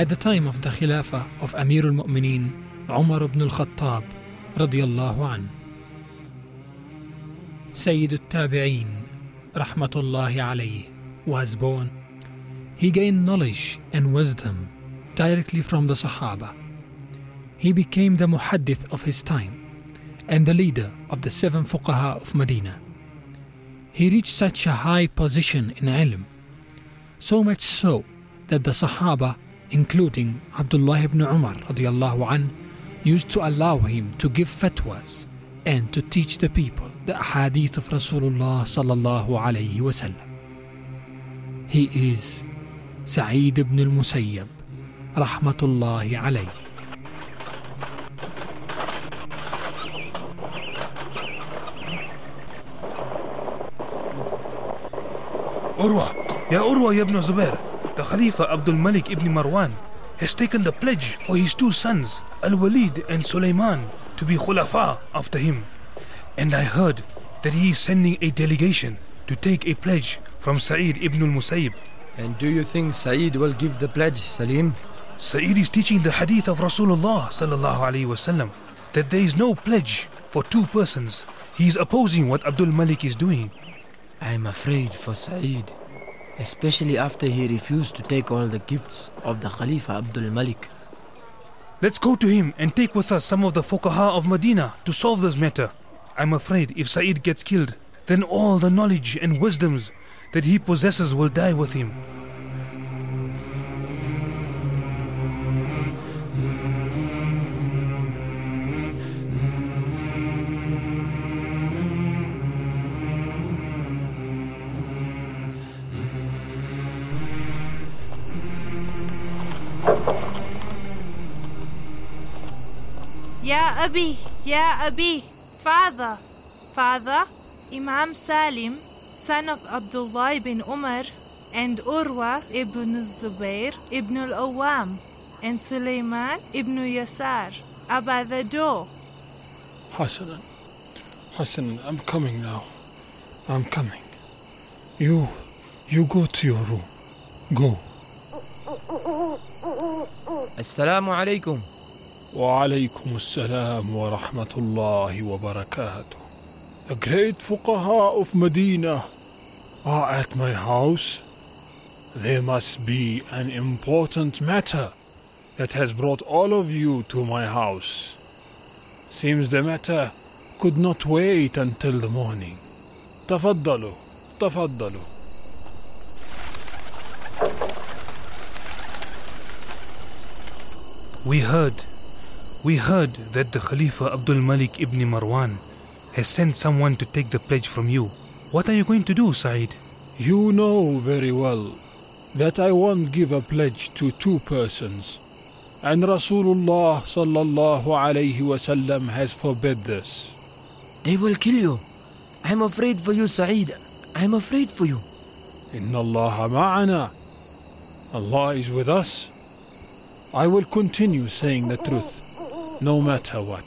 At the time of the Khilafah of Amir al-Mu'mineen, Umar ibn al-Khattab radiyallahu an. Sayyid al-Tabi'een rahmatullahi alayhi was born. He gained knowledge and wisdom directly from the Sahaba. He became the muhaddith of his time and the leader of the seven fuqaha of Medina. He reached such a high position in ilm, so much so that the Sahaba, including Abdullah ibn Umar radiallahu an, used to allow him to give fatwas and to teach the people the hadith of Rasulullah sallallahu alayhi wasallam. He is Sa'id ibn al-Musayyab rahmatullahi alayhi. Urwa, Ya Urwa ibn Zubair, the Khalifa Abdul Malik ibn Marwan has taken the pledge for his two sons, Al Walid and Sulaiman, to be Khulafa after him. And I heard that he is sending a delegation to take a pledge from Sa'id ibn al Musayyib. And do you think Saeed will give the pledge, Salim? Sa'id is teaching the hadith of Rasulullah wasallam that there is no pledge for two persons. He is opposing what Abdul Malik is doing. I am afraid for Saeed, especially after he refused to take all the gifts of the Khalifa Abdul Malik. Let's go to him and take with us some of the fuqaha of Medina to solve this matter. I'm afraid if Sa'id gets killed, then all the knowledge and wisdoms that he possesses will die with him. أبي يا أبي Father Father Imam Salim son of Abdullah ibn Umar and Urwa ibn Zubair ibn al-Awwam and Sulaiman ibn Yasar are by the door. Hassan, Hassan, I'm coming now. I'm coming. You, you go to your room. Go. Assalamu alaikum. وعليكم السلام ورحمة الله وبركاته. The great fuqaha of Medina are at my house. There must be an important matter that has brought all of you to my house. Seems the matter could not wait until the morning. تفضلوا تفضلوا We heard, We heard that the Khalifa Abdul Malik ibn Marwan has sent someone to take the pledge from you. What are you going to do, Said? You know very well that I won't give a pledge to two persons. And Rasulullah sallallahu alayhi wasallam has forbid this. They will kill you. I'm afraid for you, Said. I'm afraid for you. Inna Allah ma'ana. Allah is with us. I will continue saying the truth no matter what.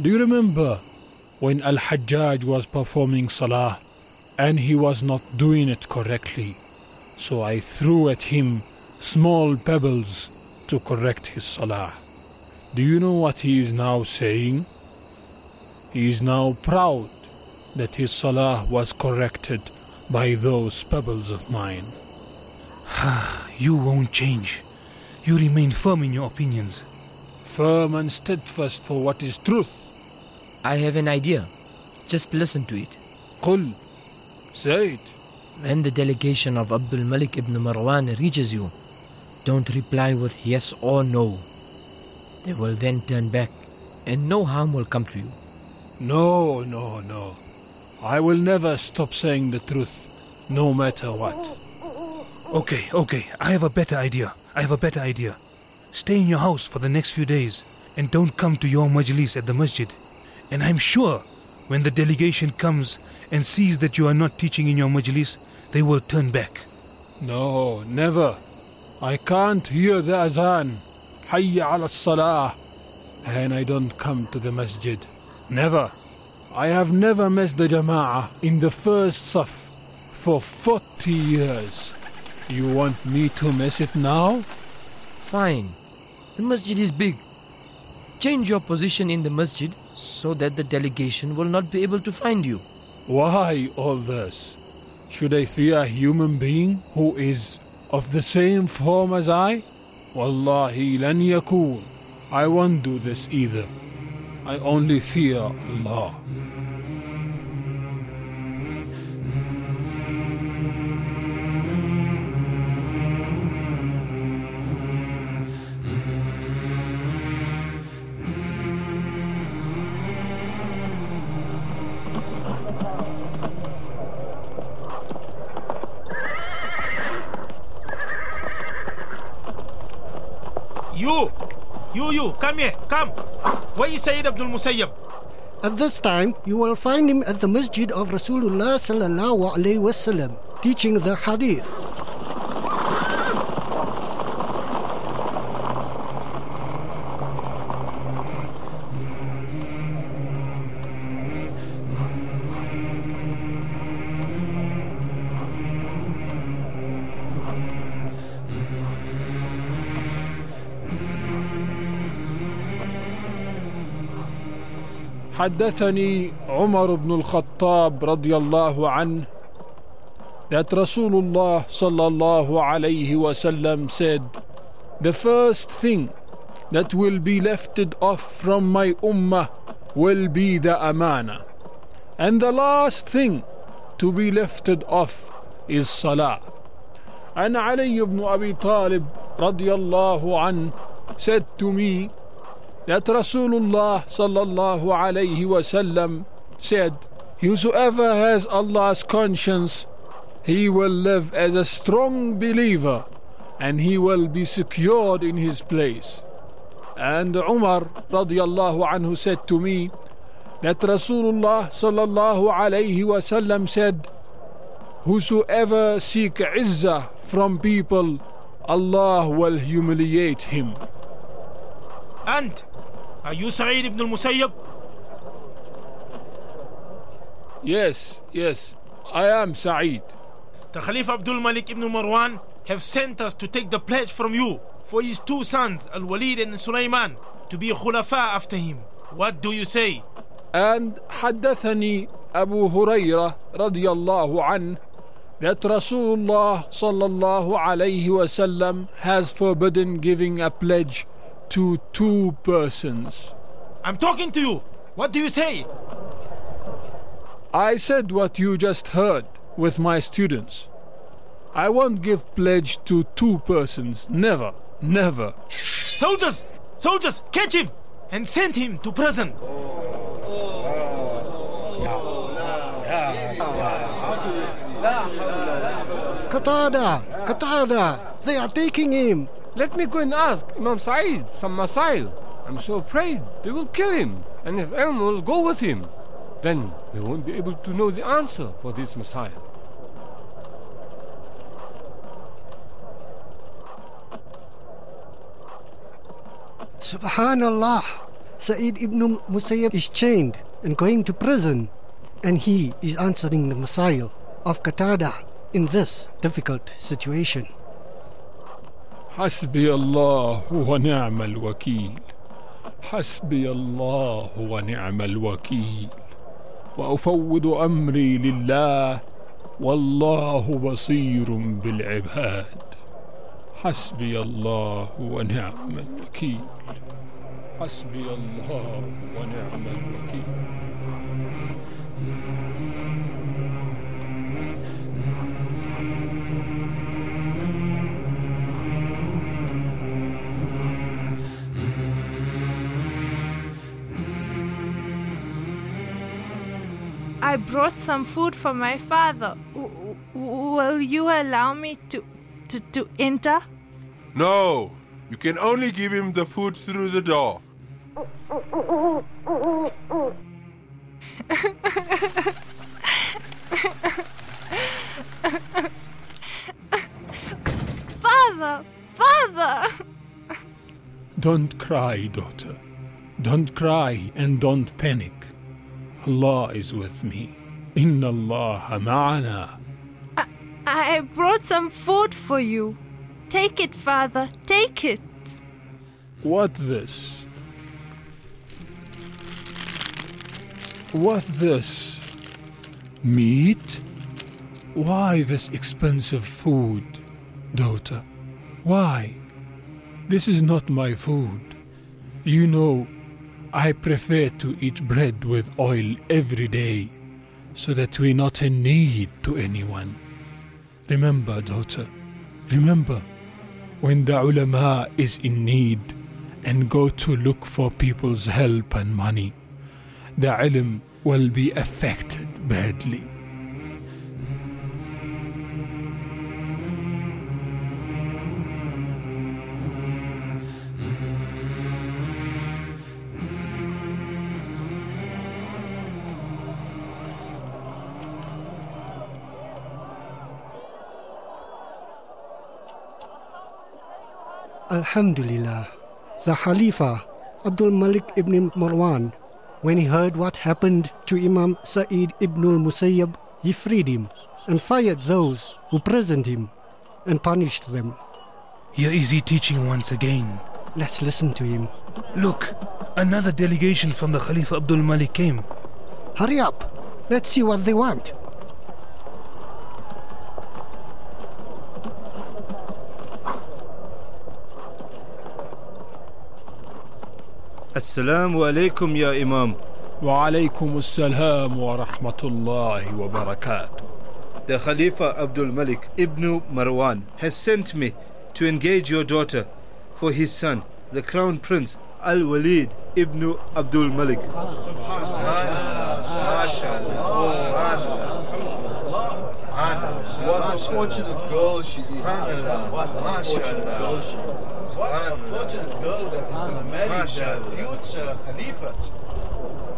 Do you remember when Al Hajjaj was performing Salah and he was not doing it correctly? So I threw at him small pebbles to correct his Salah. Do you know what he is now saying? He is now proud that his Salah was corrected by those pebbles of mine. You won't change. You remain firm in your opinions. Firm and steadfast for what is truth. I have an idea. Just listen to it. قل Say it. When the delegation of Abdul Malik ibn Marwan reaches you, don't reply with yes or no. They will then turn back and no harm will come to you. No, no, no. I will never stop saying the truth, no matter what. Okay, okay, I have a better idea. I have a better idea. Stay in your house for the next few days and don't come to your majlis at the masjid. And I'm sure when the delegation comes and sees that you are not teaching in your majlis, they will turn back. No, never. I can't hear the azan. Hayya ala salah. And I don't come to the masjid. Never. I have never missed the jama'ah in the first saf for 40 years. You want me to miss it now? Fine. The masjid is big. Change your position in the masjid so that the delegation will not be able to find you. Why all this? Should I fear a human being who is of the same form as I? Wallahi lan yakun. I won't do this either. I only fear Allah. Come here, come! Where is Sayyid Abdul Musayyab? At this time, you will find him at the masjid of Rasulullah sallallahu alaihi wasallam, teaching the hadith. حدثني عمر بن الخطاب رضي الله عنه that Rasulullah sallallahu alayhi wasallam said, The first thing that will be lifted off from my ummah will be the amana. And the last thing to be lifted off is salah. And Ali ibn Abi Talib radiallahu an said to me that Rasulullah sallallahu alayhi wasallam said, Whosoever has Allah's conscience, he will live as a strong believer and he will be secured in his place. And Umar radiallahu anhu said to me that Rasulullah sallallahu alayhi wasallam said, Whosoever seek izzah from people, Allah will humiliate him. And are you Sa'id ibn al-Musayyab? Yes, yes, I am Sa'id. The Caliph Abdul Malik ibn Marwan have sent us to take the pledge from you for his two sons, Al-Walid and Sulaiman, to be khulafa after him. What do you say? And حدثني أبو هريرة رضي الله عنه that Rasulullah sallallahu alayhi wasallam has forbidden giving a pledge to two persons. I'm talking to you. What do you say? I said what you just heard with my students. I won't give pledge to two persons. Never, never. Soldiers! Soldiers! Catch him! And send him to prison. Qatada! Qatada! They are taking him! Let me go and ask Imam Saeed some masail. I'm so afraid they will kill him and his ilm will go with him. Then we won't be able to know the answer for this mas'ala. Subhanallah! Sa'id ibn Musayyab is chained and going to prison, and he is answering the masail of Qatada in this difficult situation. حسبي الله ونعم الوكيل. حسبي الله ونعم الوكيل. وأفوض أمري لله والله بصير بالعباد. حسبي الله ونعم الوكيل. حسبي الله ونعم الوكيل. I brought some food for my father. W- w- will you allow me to, to, to enter? No, you can only give him the food through the door. Father! Father! Don't cry, daughter. Don't cry and don't panic. Allah is with me. Inna Allah ma'ana. I brought some food for you. Take it, Father, take it. What this? What this? Meat? Why this expensive food, daughter? Why? This is not my food. You know, I prefer to eat bread with oil every day so that we're not in need to anyone. Remember, daughter, remember when the ulama is in need and go to look for people's help and money, the ilm will be affected badly. Alhamdulillah. The Khalifa, Abdul Malik ibn Marwan, when he heard what happened to Imam Sa'id ibn al-Musayyab, he freed him and fired those who present him and punished them. Here is he teaching once again. Let's listen to him. Look, another delegation from the Khalifa Abdul Malik came. Hurry up. Let's see what they want. السلام عليكم يا إمام وعليكم السلام ورحمة الله وبركاته. The Khalifa Abdul Malik ibn Marwan has sent me to engage your daughter for his son, the Crown Prince Al Walid ibn Abdul Malik. Fortunate girl she is. What a fortunate girl she is. What a fortunate girl that is going to marry the future Khalifa.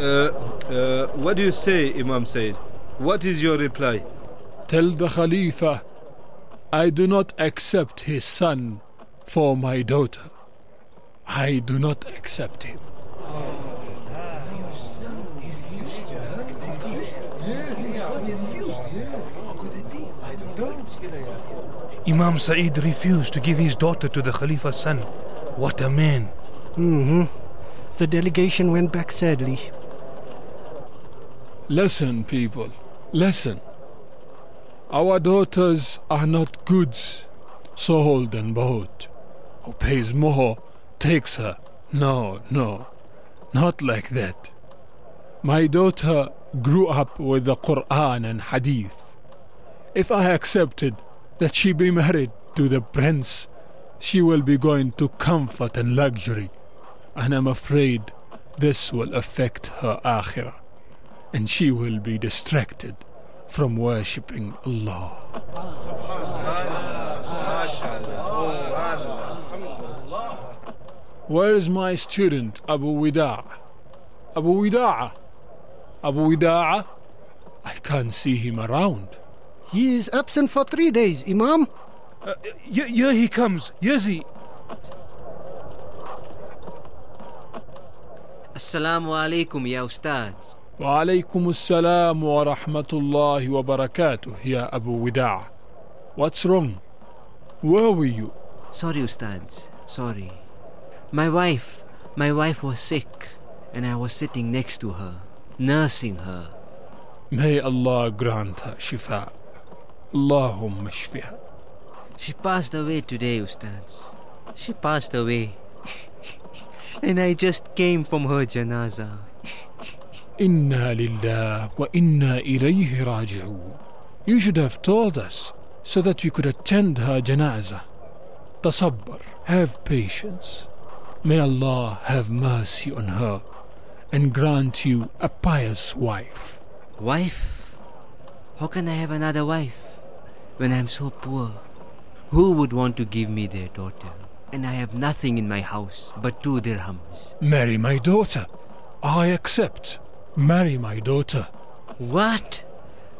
Uh, uh, what do you say, Imam Said? What is your reply? Tell the Khalifa, I do not accept his son for my daughter. I do not accept him. Imam Sa'id refused to give his daughter to the Khalifa's son. What a man. hmm The delegation went back sadly. Listen, people, listen. Our daughters are not goods sold and bought. Who pays more takes her. No, no, not like that. My daughter grew up with the Quran and Hadith. If I accepted that she be married to the prince, she will be going to comfort and luxury. And I'm afraid this will affect her akhirah. And she will be distracted from worshipping Allah. Where is my student, Abu Wida'a? Abu Wida'a? Abu Wida'a? I can't see him around. He is absent for three days, Imam. Uh, here, here he comes. Here's he. Assalamu alaikum, ya ustads. وعليكم السلام ورحمة الله وبركاته يا أبو وداع. What's wrong? Where were you? Sorry, ustads. Sorry. My wife, my wife was sick, and I was sitting next to her, nursing her. May Allah grant her shifa. Allahumma shfiha. She passed away today, Ustaz. She passed away. and I just came from her janaza. Inna lillah wa inna ilayhi raji'un. You should have told us so that we could attend her janaza. Tasabbar, have patience. May Allah have mercy on her and grant you a pious wife. Wife? How can I have another wife? When I'm so poor? Who would want to give me their daughter? And I have nothing in my house but two dirhams. Marry my daughter. I accept. Marry my daughter. What?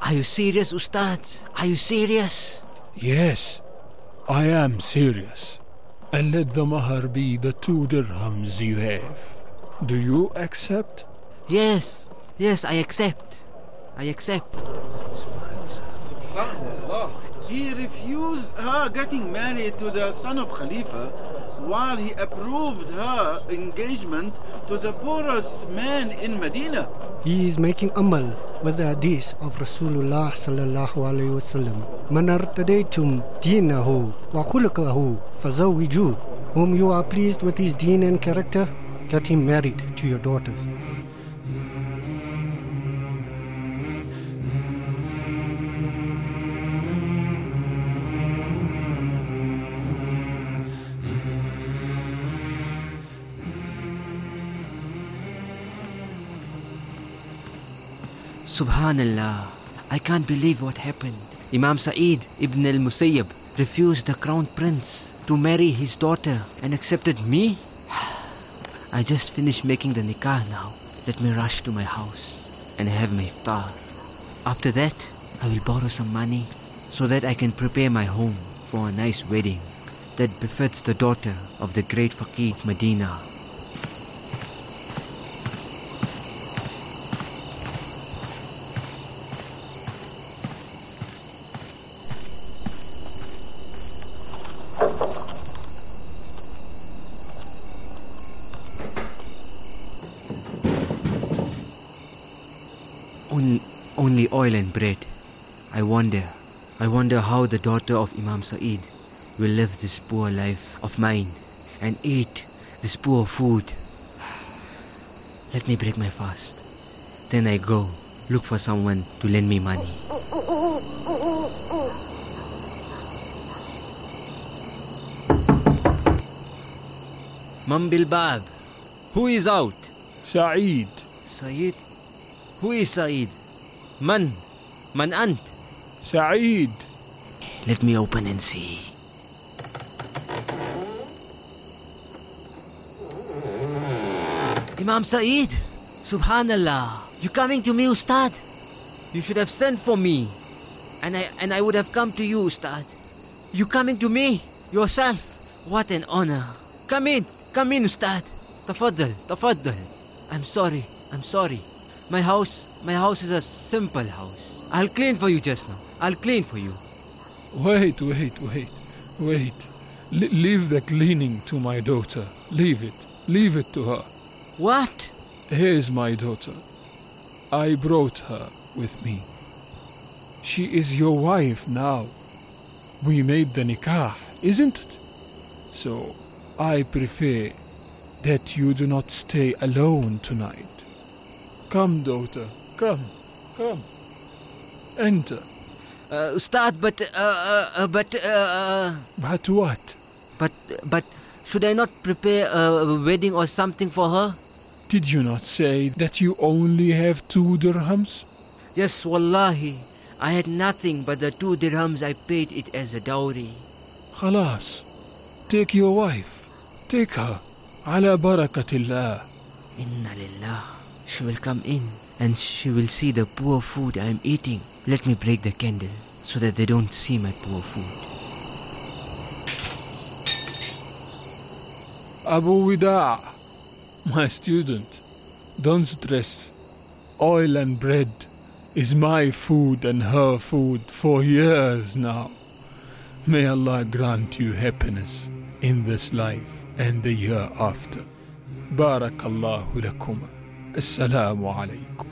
Are you serious, Ustads? Are you serious? Yes, I am serious. And let the mahar be the two dirhams you have. Do you accept? Yes, yes, I accept. I accept. He refused her getting married to the son of Khalifa while he approved her engagement to the poorest man in Medina. He is making amal with the hadith of Rasulullah sallallahu alaihi wasallam. Man artadaytum dinahu wa khuluquhu fazawwiju. Whom you are pleased with his deen and character, get him married to your daughters. Subhanallah, I can't believe what happened. Imam Sa'id ibn al Musayyab refused the crown prince to marry his daughter and accepted me? I just finished making the nikah now. Let me rush to my house and have my iftar. After that, I will borrow some money so that I can prepare my home for a nice wedding that befits the daughter of the great faqih of Medina. On, only oil and bread. I wonder, I wonder how the daughter of Imam Sa'id will live this poor life of mine and eat this poor food. Let me break my fast. Then I go look for someone to lend me money. Mum Bilbab, who is out? Sa'id. Saeed? Who is Saeed? Man? Man Ant? Sa'id. Let me open and see. Imam Saeed, Subhanallah, you coming to me, Ustad? You should have sent for me, and I and I would have come to you, Ustad. You coming to me yourself? What an honor! Come in, come in, Ustad. Tafaddal, tafaddal. I'm sorry, I'm sorry. My house, my house is a simple house. I'll clean for you just now. I'll clean for you. Wait, wait, wait, wait. L- leave the cleaning to my daughter. Leave it. Leave it to her. What? Here's my daughter. I brought her with me. She is your wife now. We made the nikah, isn't it? So I prefer that you do not stay alone tonight. Come, daughter, come, come. Enter. Uh, Ustad, but, uh, uh, uh but, uh, But what? But, but, should I not prepare a wedding or something for her? Did you not say that you only have two dirhams? Yes, wallahi. I had nothing but the two dirhams I paid it as a dowry. Khalas. Take your wife. Take her. Ala barakatillah. Inna lillah. She will come in and she will see the poor food I am eating. Let me break the candle so that they don't see my poor food. Abu Wida, my student, don't stress. Oil and bread is my food and her food for years now. May Allah grant you happiness in this life and the year after. Barakallahu lakuma. السلام عليكم.